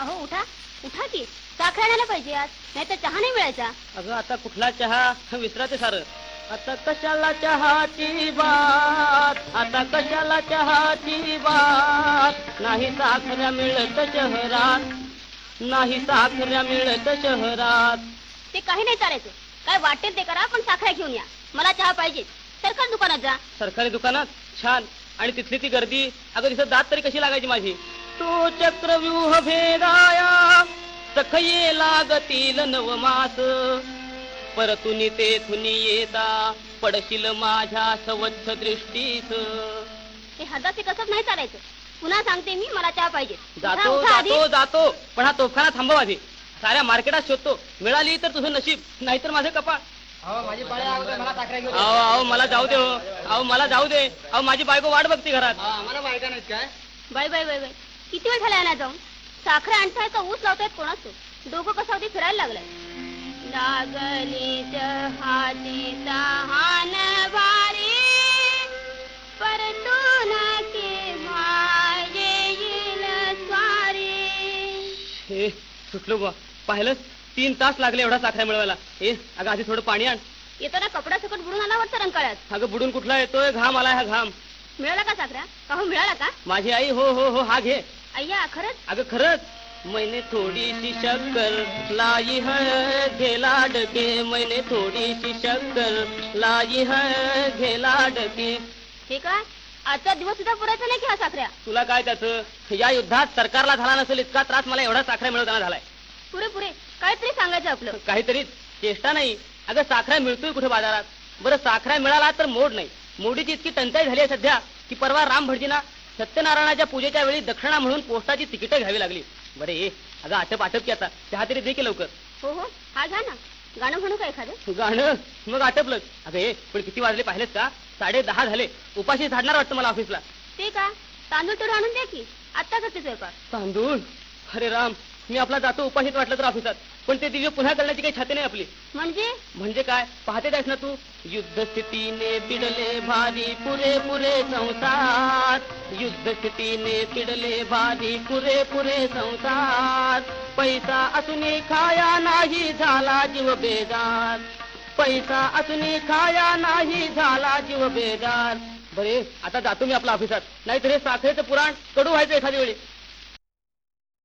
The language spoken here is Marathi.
अहो उठा. उठा की. साखर आणायला पाहिजे आज. नाही तर चहा नाही मिळायचा. अगं आता कुठला चहा? विसराते सारं. आता कशाला चहाची बात? आता कशाला चहाची बात? नाही साखऱ्या मिळत शहरात. नाही साखऱ्या मिळत शहरात. ते काही नाही चालायचं. काय वाटेल ते करा पण साखर घेऊन या. मला चहा पाहिजे. सरकार दुकानात जा. सरकारी दुकानात? छान. आणि तिथली ती गर्दी? अगं तिथं दात तरी कशी लागायची माझी? तो चक्रव्यूह भेदाया सखये लागतील नवमास परतुनी तेथुनी येता पडशील माझ्या सवच्छ दृष्टीस. ते हदाचे कसं नाही चालायचं. पुन्हा सांगते मी मला चहा पाहिजे. जातो उठा आधी. जातो जातो. पण हा तोफखाना थांबव आधी. साऱ्या मार्केटात शोधतो. मिळाली तर तुझं नशीब नाहीतर माझं कपाळ. माझी पाळी अगोदर मला साखरा घेऊन अहो अहो मला जाऊ दे हो. अहो मला जाऊ दे. अहो माझी बायको वाट बघते घरात. आम्हाला बायका नाहीत काय? Bye bye bye bye. किती वेळ झाला जाऊन? साखर आणताय का ऊस लावतायत कोणाच? दोघं कसं होते फिरायला लागलाय? लागली हाती तहान वारी येईल स्वारी. हे सुटलो बा पाहिलं तीन तास लागले एवढा साखऱ्या मिळवायला. ए अगं आधी थोडं पाणी आण. येताना कपडा सकट बुडून आला वाटतं रंकाळ्यात? अगं बुडून कुठला येतोय? घाम आला हा घाम. मिळाला का साखरा? का हो मिळाला का? माझी आई हो हो हो हा घे. अय्या खरंच? अगं खरंच. मैंने थोडीशी शक्कर लाई है घेला डके. मैंने थोडीशी शक्कर लाई है घेला डके. हे काय? आजचा दिवस सुद्धा पुरायचा नाही की हा साखऱ्या? तुला काय त्याचं? या युद्धात सरकारला झाला नसेल इतका त्रास मला एवढा साखऱ्या मिळवताना झालाय. पुरे पुरे. काहीतरी सांगायचं आपलं. काहीतरी चेष्टा नाही. अगं साखरा मिळतोय कुठे बाजारात? बरं साखरा मिळाला तर मोड नाही. मोडीची इतकी टंचाई झाली आहे सध्या की परवा राम भटजींना सत्यनारायणाच्या पूजेच्या वेळी दक्षिणा म्हणून पोस्टाची तिकीटं घ्यावी लागली. बरे अगं आटप आटप की आता. चहा तरी दे की लवकर. हो हो. हा घ्या ना. गाणं म्हणू का एखादं? गाणं? मग आटपलं. अगं पण किती वाजले पाहिलेत का? साडे दहा झाले. उपाशी झाडणार वाटतं मला ऑफिसला. ते का? तांदूळ तेवढं आणून द्या की. आत्ता करते स्वयंपाक. तांदूळ? अरे राम मी आपला जातो उपाशीच वाटलं तर ऑफिसात पण ते दिव्य पुन्हा करण्याची काही छाती नाही आपली. म्हणजे? म्हणजे काय? पाहते आहेस ना तू? युद्ध स्थितीने पिडले भारी पुरे पुरे संसार. युद्ध स्थितीने पिडले भारी पुरे पुरे संसार. पैसा असून खाया नाही झाला जीव बेजार. पैसा असून खाया नाही झाला जीव बेजार. बरे आता जातो मी आपल्या ऑफिसात नाहीतर हे साखरेचं पुराण कडू व्हायचं एखाद्या वेळी.